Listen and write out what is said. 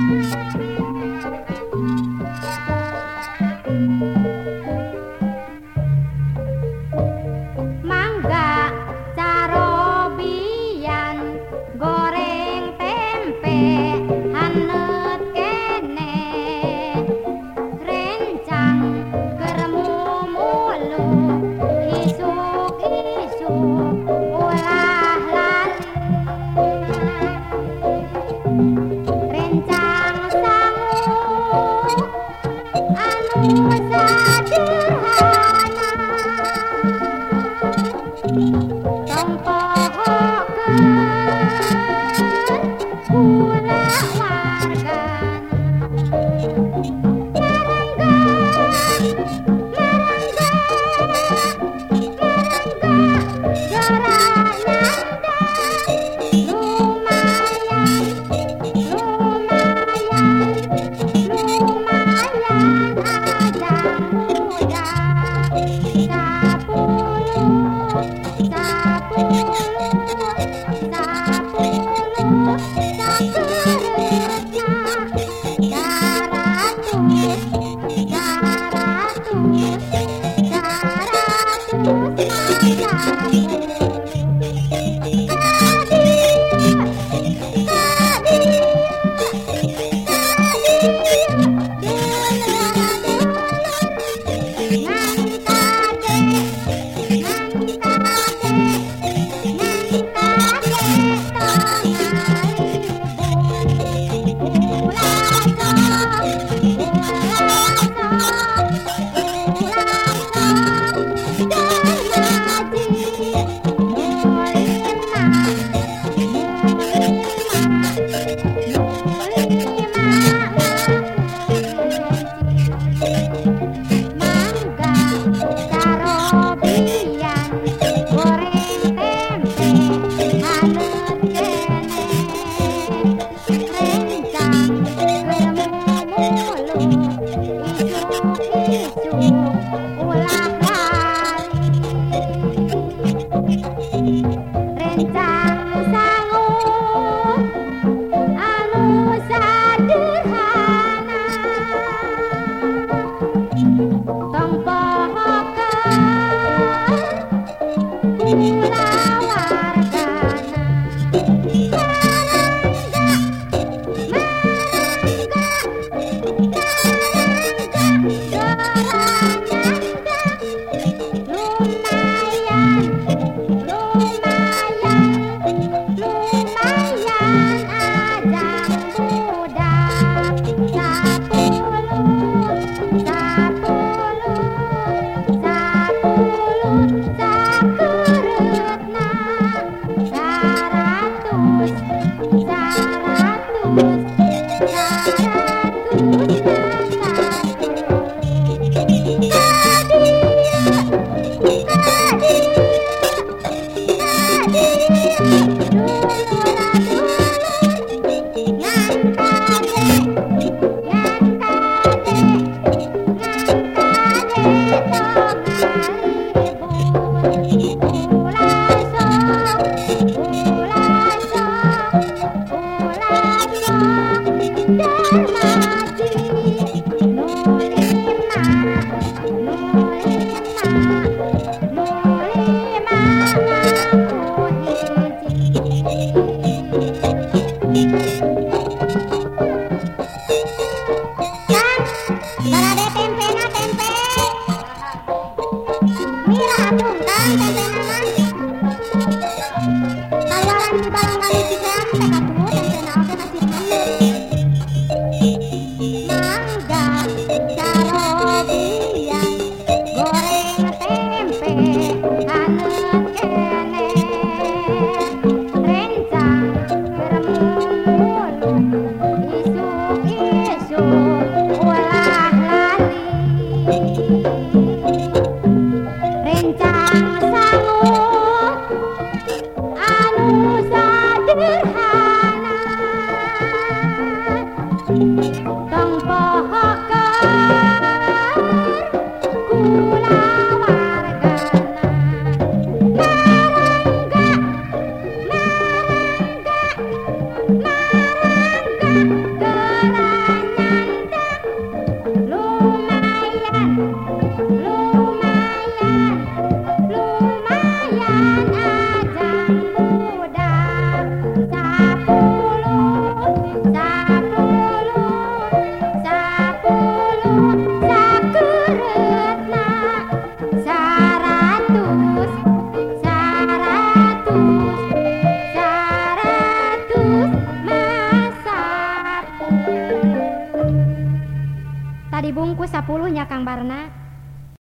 Música Ulah Woo! Iya, Kang Barna